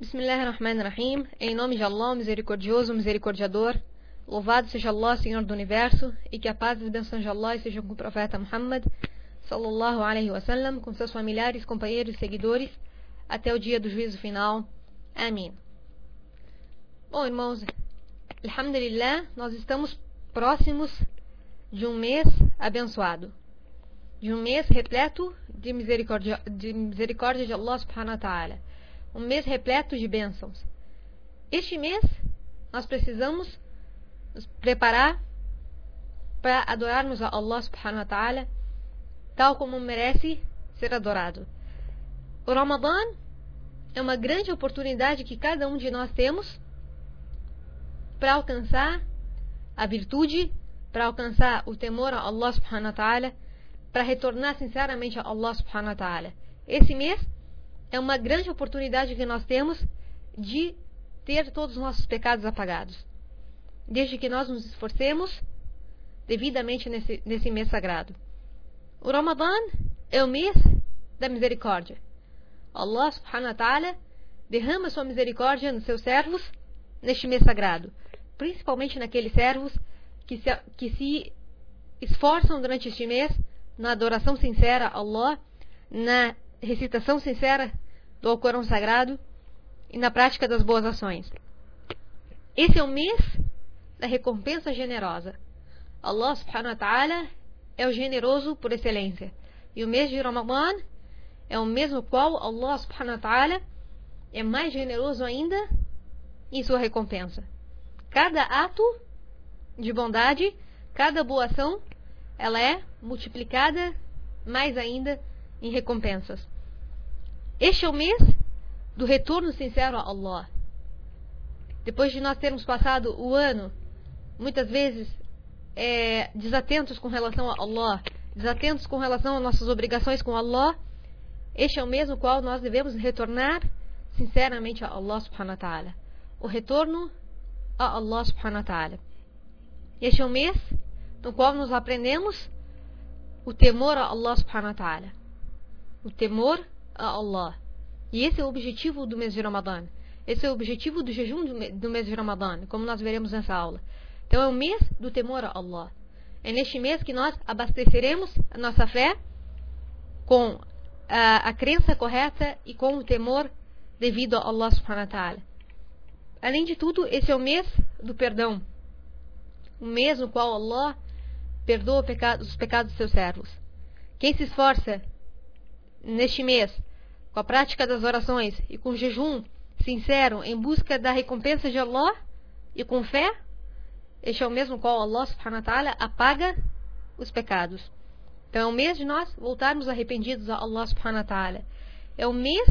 Bismillahirrahmanirrahim. Em nome de Allah, misericordioso, misericordiador. Louvado seja Allah, Senhor do Universo, e que a paz e a bênção de Allah sejam com o profeta Muhammad, sallallahu alaihi wasallam, com seus familiares, companheiros e seguidores, até o dia do juízo final. Amém. Bom, irmãos, Alhamdulillah, nós estamos próximos de um mês abençoado. De um mês repleto de misericórdia de, misericórdia de Allah subhanahu wa ta'ala. Um mês repleto de bênçãos. Este mês, nós precisamos nos preparar para adorarmos a Allah subhanahu wa ta'ala tal como merece ser adorado. O Ramadã é uma grande oportunidade que cada um de nós temos para alcançar a virtude, para alcançar o temor a Allah subhanahu wa ta'ala, para retornar sinceramente a Allah subhanahu wa ta'ala. Esse mês é uma grande oportunidade que nós temos de ter todos os nossos pecados apagados. Desde que nós nos esforcemos devidamente nesse, nesse mês sagrado. O Ramadã é o mês da misericórdia. Allah subhanahu wa ta'ala derrama sua misericórdia nos seus servos neste mês sagrado principalmente naqueles servos que se, que se esforçam durante este mês na adoração sincera a Allah, na recitação sincera do Alcorão Sagrado e na prática das boas ações. Esse é o mês da recompensa generosa. Allah subhanahu wa ta'ala é o generoso por excelência. E o mês de Ramadã é o mês no qual Allah subhanahu wa ta'ala é mais generoso ainda em sua recompensa. Cada ato de bondade, cada boa ação, ela é multiplicada mais ainda em recompensas. Este é o mês do retorno sincero a Allah. Depois de nós termos passado o ano, muitas vezes, é, desatentos com relação a Allah, desatentos com relação às nossas obrigações com Allah, este é o mês no qual nós devemos retornar sinceramente a Allah subhanahu wa ta'ala. O retorno a Allah subhanahu wa ta'ala. Este é o mês no qual nós aprendemos o temor a Allah subhanahu wa ta'ala. O temor a Allah. E esse é o objetivo do mês de Ramadã. Esse é o objetivo do jejum do mês de Ramadã, como nós veremos nessa aula. Então é o mês do temor a Allah. É neste mês que nós abasteceremos a nossa fé com a, a crença correta e com o temor devido a Allah subhanahu wa ta'ala. Além de tudo, esse é o mês do perdão. O mês no qual Allah perdoa os pecados dos seus servos. Quem se esforça neste mês com a prática das orações e com jejum sincero em busca da recompensa de Allah e com fé, este é o mês no qual Allah subhanahu wa ta'ala apaga os pecados. Então é o mês de nós voltarmos arrependidos a Allah subhanahu wa ta'ala. É o mês,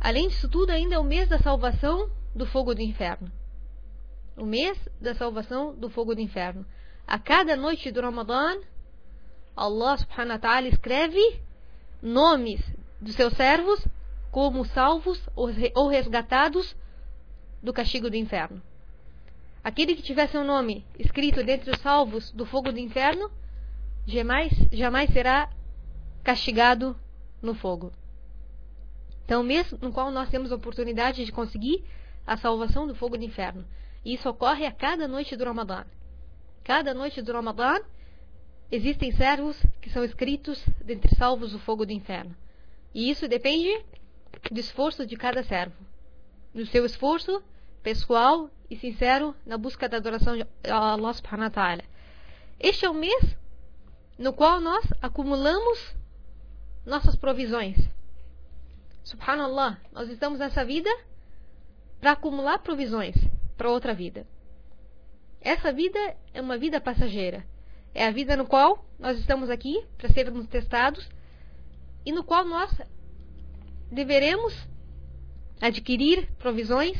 além disso tudo, ainda é o mês da salvação do fogo do inferno. O mês da salvação do fogo do inferno. A cada noite do Ramadã, Allah subhanahu wa ta'ala escreve nomes dos seus servos como salvos ou resgatados do castigo do inferno. Aquele que tiver seu nome escrito dentre os salvos do fogo do inferno, jamais, jamais será castigado no fogo. Então, mês no qual nós temos a oportunidade de conseguir a salvação do fogo do inferno. E isso ocorre a cada noite do Ramadã. Cada noite do Ramadã existem servos que são escritos dentre salvos do fogo do inferno. E isso depende do esforço de cada servo. Do seu esforço pessoal e sincero na busca da adoração a Allah subhanahu wa ta'ala. Este é o mês no qual nós acumulamos nossas provisões. Subhanallah, nós estamos nessa vida para acumular provisões para outra vida. Essa vida é uma vida passageira. É a vida no qual nós estamos aqui para sermos testados e no qual nós deveremos adquirir provisões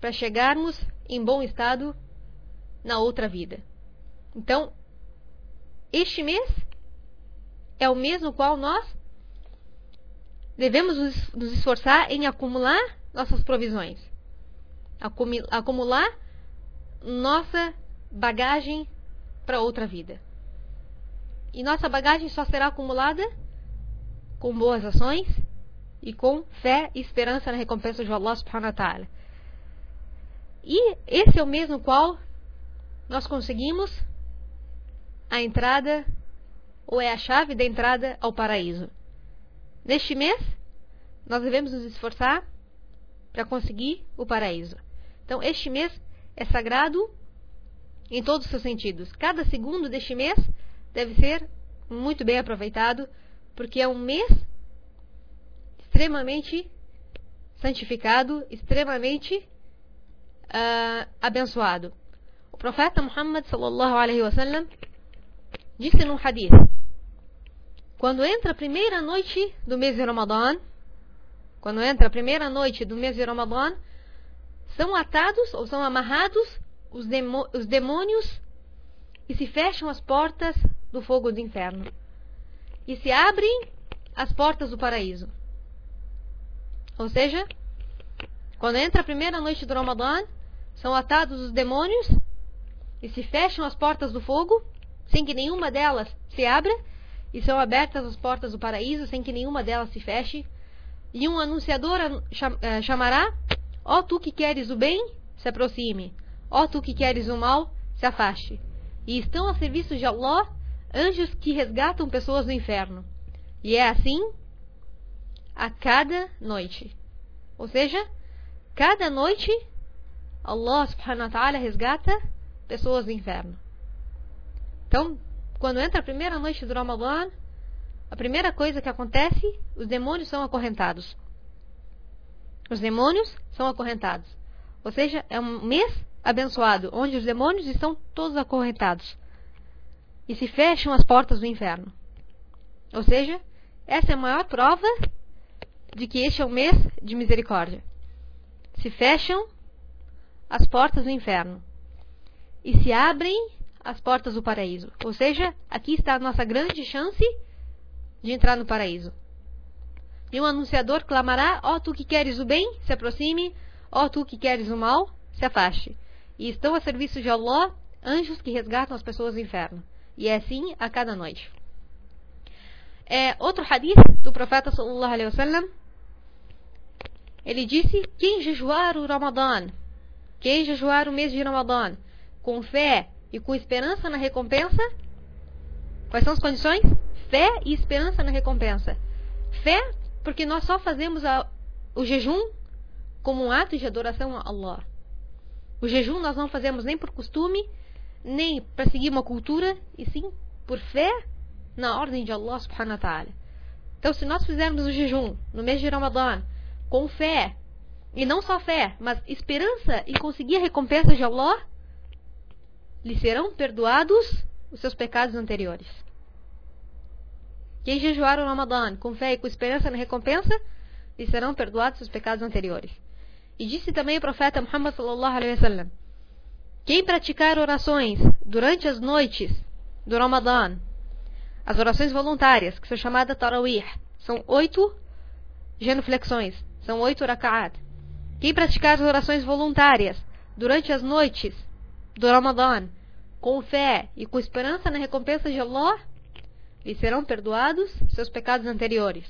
para chegarmos em bom estado na outra vida. Então, este mês é o mês no qual nós devemos nos esforçar em acumular nossas provisões, acumular nossa bagagem para outra vida. E nossa bagagem só será acumulada com boas ações e com fé e esperança na recompensa de Allah subhanahu wa ta'ala. E esse é o mês no qual nós conseguimos a entrada, ou é a chave da entrada ao paraíso. Neste mês, nós devemos nos esforçar para conseguir o paraíso. Então, este mês é sagrado em todos os seus sentidos. Cada segundo deste mês deve ser muito bem aproveitado, porque é um mês extremamente santificado, extremamente uh, abençoado. O profeta Muhammad sallallahu alaihi wasallam disse num hadith: Quando entra a primeira noite do mês de Ramadã, quando entra a primeira noite do mês de Ramadã, são atados ou são amarrados os, os demônios e se fecham as portas do fogo do inferno. E se abrem as portas do paraíso. Ou seja, quando entra a primeira noite do Ramadã, são atados os demônios e se fecham as portas do fogo, sem que nenhuma delas se abra, e são abertas as portas do paraíso, sem que nenhuma delas se feche. E um anunciador eh, chamará: Ó tu que queres o bem, se aproxime. Ó tu que queres o mal, se afaste. E estão a serviço de Allah anjos que resgatam pessoas do inferno. E é assim a cada noite. Ou seja, cada noite Allah subhanahu wa ta'ala resgata pessoas do inferno. Então, quando entra a primeira noite do Ramadan, a primeira coisa que acontece, os demônios são acorrentados. Os demônios são acorrentados. Ou seja, é um mês abençoado, onde os demônios estão todos acorrentados. E se fecham as portas do inferno. Ou seja, essa é a maior prova de que este é o mês de misericórdia. Se fecham as portas do inferno e se abrem as portas do paraíso. Ou seja, aqui está a nossa grande chance de entrar no paraíso. E um anunciador clamará: Ó oh, tu que queres o bem, se aproxime, ó oh, tu que queres o mal, se afaste. E estão a serviço de Allah anjos que resgatam as pessoas do inferno. E é assim a cada noite. É, outro hadith do profeta sallallahu alaihi wasallam, ele disse: quem jejuar o Ramadã, quem jejuar o mês de Ramadã, com fé e com esperança na recompensa, quais são as condições? Fé e esperança na recompensa. Fé, porque nós só fazemos a, o jejum como um ato de adoração a Allah. O jejum nós não fazemos nem por costume, nem para seguir uma cultura, e sim por fé na ordem de Allah subhanahu wa ta'ala. Então, se nós fizermos o jejum no mês de Ramadã com fé, e não só fé, mas esperança em conseguir a recompensa de Allah, lhe serão perdoados os seus pecados anteriores. Quem jejuar o Ramadã com fé e com esperança na recompensa, lhe serão perdoados os seus pecados anteriores. E disse também o profeta Muhammad sallallahu alaihi wasallam: Quem praticar orações durante as noites do Ramadã as orações voluntárias, que são chamadas Tarawih, são oito genuflexões, são oito raka'at. Quem praticar as orações voluntárias durante as noites do Ramadã, com fé e com esperança na recompensa de Allah, lhe serão perdoados seus pecados anteriores.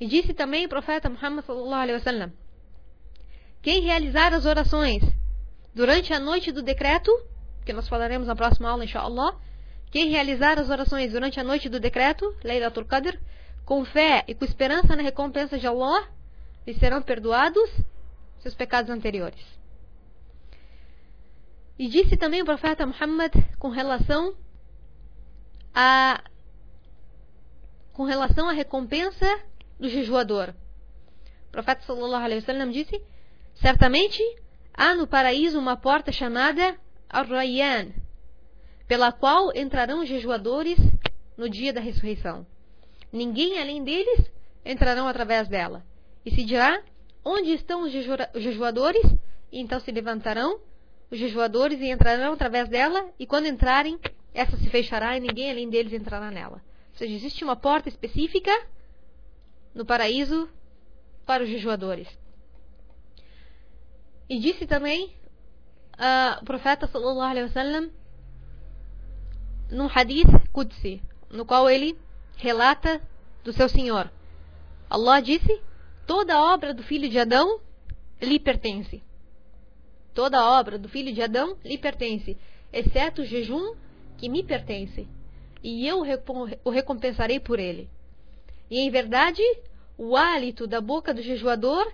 E disse também o profeta Muhammad sallallahu alaihi wasallam: Quem realizar as orações durante a noite do decreto, que nós falaremos na próxima aula, inshallah, quem realizar as orações durante a noite do decreto, Laylatul Qadr, com fé e com esperança na recompensa de Allah, lhe serão perdoados seus pecados anteriores. E disse também o profeta Muhammad com relação a com relação à recompensa do jejuador. O profeta sallallahu alaihi wasallam disse: Certamente há no paraíso uma porta chamada Ar-Rayyan, pela qual entrarão os jejuadores no dia da ressurreição. Ninguém além deles entrarão através dela. E se dirá: Onde estão os jejuadores? E então se levantarão os jejuadores e entrarão através dela, e quando entrarem, essa se fechará e ninguém além deles entrará nela. Ou seja, existe uma porta específica no paraíso para os jejuadores. E disse também uh, o profeta sallallahu alaihi wasallam num hadith Qudsi, no qual ele relata do seu Senhor. Allah disse: toda a obra do filho de Adão lhe pertence. Toda a obra do filho de Adão lhe pertence, exceto o jejum que me pertence, e eu o recompensarei por ele. E em verdade, o hálito da boca do jejuador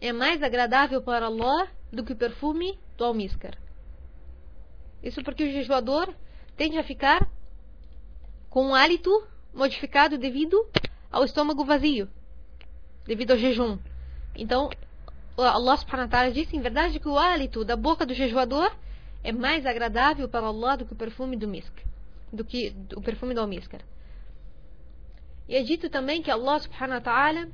é mais agradável para Allah do que o perfume do almíscar. Isso porque o jejuador tende a ficar com um hálito modificado devido ao estômago vazio, devido ao jejum. Então, Allah subhanahu wa ta'ala disse em verdade que o hálito da boca do jejuador é mais agradável para Allah do que o perfume do misk, do que o perfume do almíscar. E é dito também que Allah subhanahu wa ta'ala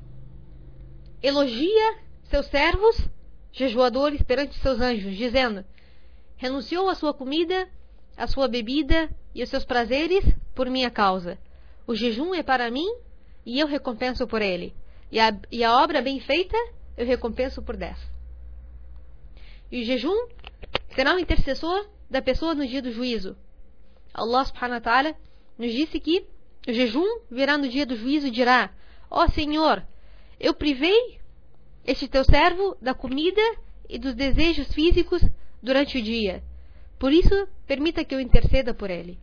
elogia seus servos jejuadores perante seus anjos, dizendo: Renunciou à sua comida, à sua bebida e aos seus prazeres por minha causa. O jejum é para mim e eu recompenso por ele. E a, e a obra bem feita eu recompenso por dez. E o jejum será o intercessor da pessoa no dia do juízo. Allah subhanahu wa ta'ala nos disse que o jejum virá no dia do juízo e dirá: Ó oh, Senhor, eu privei este teu servo da comida e dos desejos físicos durante o dia. Por isso, permita que eu interceda por ele.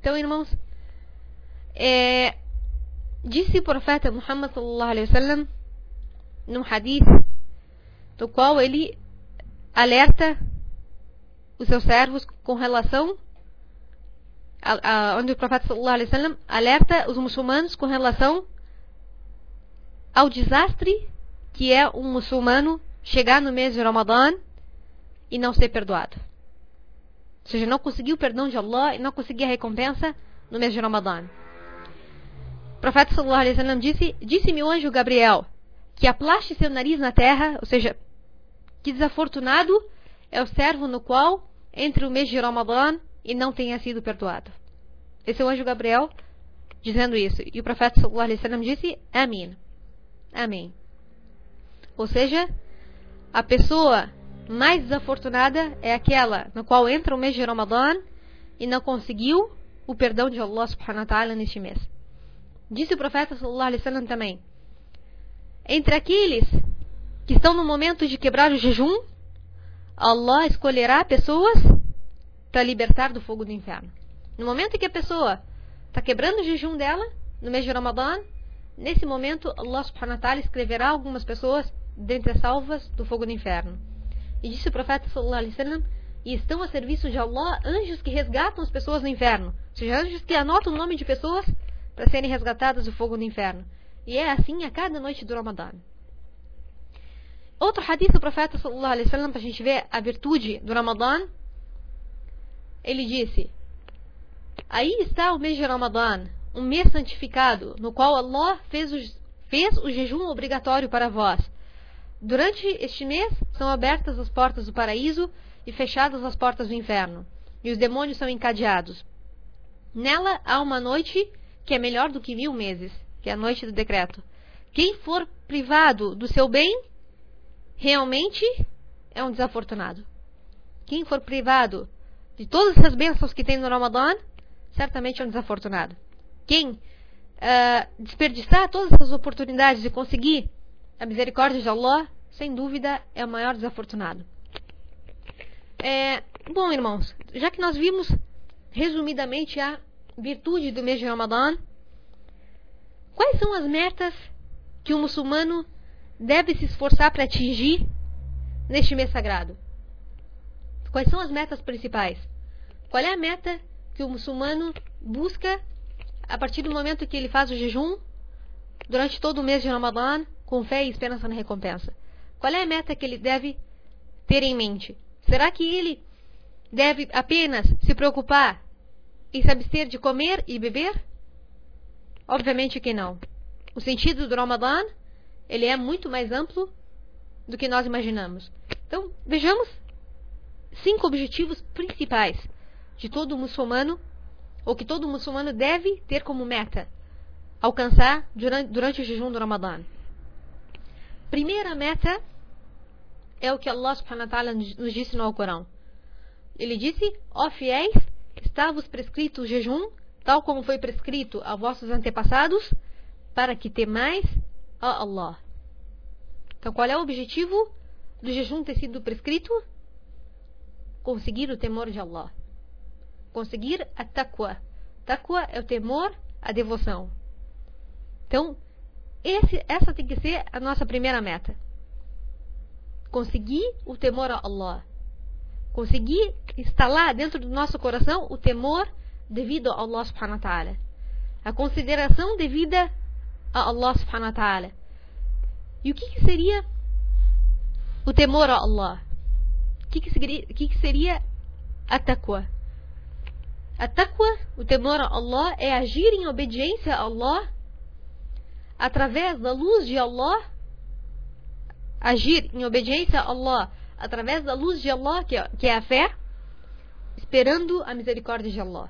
Então, irmãos, é, disse o profeta Muhammad sallallahu alaihi wasallam num hadith do qual ele alerta os seus servos com relação a, a, onde o profeta sallallahu alaihi wasallam alerta os muçulmanos com relação ao desastre que é um muçulmano chegar no mês de Ramadã e não ser perdoado. Ou seja, não conseguiu o perdão de Allah e não conseguiu a recompensa no mês de Ramadã. O profeta sallallahu alaihi wasallam disse: Disse-me o anjo Gabriel que aplaste seu nariz na terra, ou seja, que desafortunado é o servo no qual entre o mês de Ramadã e não tenha sido perdoado. Esse é o anjo Gabriel dizendo isso. E o profeta sallallahu alaihi wasallam disse: Amém. Amém. Ou seja, a pessoa mais desafortunada é aquela no qual entra o mês de Ramadã e não conseguiu o perdão de Allah subhanahu wa ta'ala neste mês. Disse o profeta sallallahu alaihi wasallam também: Entre aqueles que estão no momento de quebrar o jejum, Allah escolherá pessoas para libertar do fogo do inferno. No momento em que a pessoa está quebrando o jejum dela, no mês de Ramadã, Nesse momento, Allah subhanahu wa ta'ala escreverá algumas pessoas dentre as salvas do fogo do inferno. E disse o profeta sallallahu alaihi wasallam, e estão a serviço de Allah anjos que resgatam as pessoas do inferno. Ou seja, anjos que anotam o nome de pessoas para serem resgatadas do fogo do inferno. E é assim a cada noite do Ramadã. Outro hadith do profeta sallallahu alaihi wasallam para a gente ver a virtude do Ramadã. Ele disse: Aí está o mês de Ramadã, um mês santificado, no qual Allah fez o, fez o jejum obrigatório para vós. Durante este mês são abertas as portas do paraíso e fechadas as portas do inferno, e os demônios são encadeados. Nela há uma noite que é melhor do que mil meses, que é a noite do decreto. Quem for privado do seu bem, realmente é um desafortunado. Quem for privado de todas as bênçãos que tem no Ramadã, certamente é um desafortunado quem uh, desperdiçar todas as oportunidades de conseguir a misericórdia de Allah, sem dúvida é o maior desafortunado. É, bom, irmãos, já que nós vimos resumidamente a virtude do mês de Ramadã, quais são as metas que o muçulmano deve se esforçar para atingir neste mês sagrado? Quais são as metas principais? Qual é a meta que o muçulmano busca a partir do momento que ele faz o jejum, durante todo o mês de Ramadã, com fé e esperança na recompensa. Qual é a meta que ele deve ter em mente? Será que ele deve apenas se preocupar em se abster de comer e beber? Obviamente que não. O sentido do Ramadã, ele é muito mais amplo do que nós imaginamos. Então, vejamos cinco objetivos principais de todo muçulmano ou que todo muçulmano deve ter como meta alcançar durante, durante o jejum do Ramadã. Primeira meta é o que Allah subhanahu wa ta'ala nos disse no Alcorão. Ele disse: Ó fiéis, está-vos prescrito o jejum, tal como foi prescrito a vossos antepassados, para que temais a Allah. Então, qual é o objetivo do jejum ter sido prescrito? Conseguir o temor de Allah. Conseguir a taqwa. Taqwa é o temor, a devoção. Então, esse, essa tem que ser a nossa primeira meta. Conseguir o temor a Allah. Conseguir instalar dentro do nosso coração o temor devido a Allah subhanahu wa ta'ala. A consideração devida a Allah subhanahu wa ta'ala. E o que, que seria o temor a Allah? O que, que, que, que seria a taqwa? A taqwa, o temor a Allah, é agir em obediência a Allah através da luz de Allah. Agir em obediência a Allah através da luz de Allah, que é, é a fé, esperando a misericórdia de Allah.